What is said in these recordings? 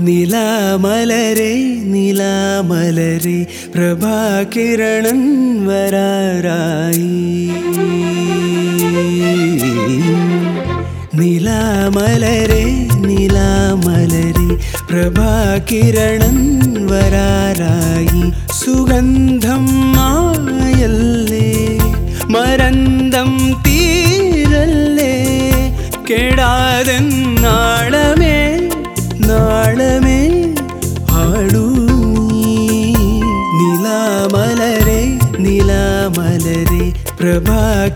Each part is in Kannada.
നിലാമലരെ നിലാമലരെ പ്രഭാകിരണൻ വരാറായി നിലാമലരെ നിലാമലരെ പ്രഭാകിരണൻ വരാറായി സുഗന്ധം मलरि प्रभान्वरारा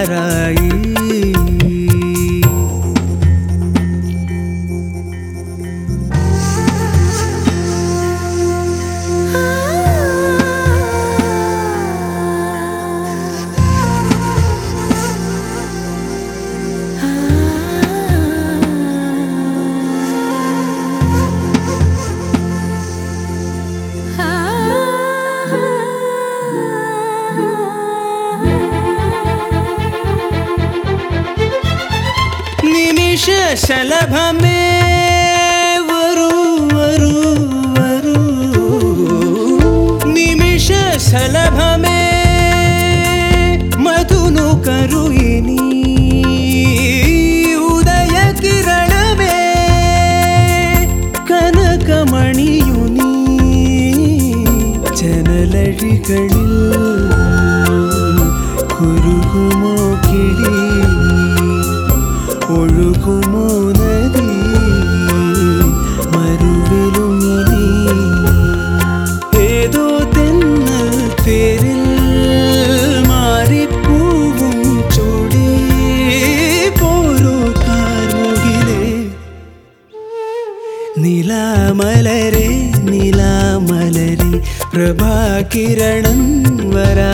ಶಲಭಮೇ ವರು ವರು ವರು. ನಿಮಿಷ ಶಲಭಮೇ ಮಧುನು ಕರುಯಿನಿ. ಉದಯ ಕಿರಣವೇ. ಕನಕಮಣಿಯುನಿ ಜನಲಳಿಗಳಿಲ್ಲ ಕುರುಗುಮೋ ಕಿಡಿ ഒഴുകുമോ നദി? മരുവിലും ഇനി ഏതോ തെന്ന് തേരിൽ മാറിപ്പോവും ചൂടി. പോരോ കാർമുകിലെ നിലാമലരെ നിലാമലരെ പ്രഭാകിരണം വരാ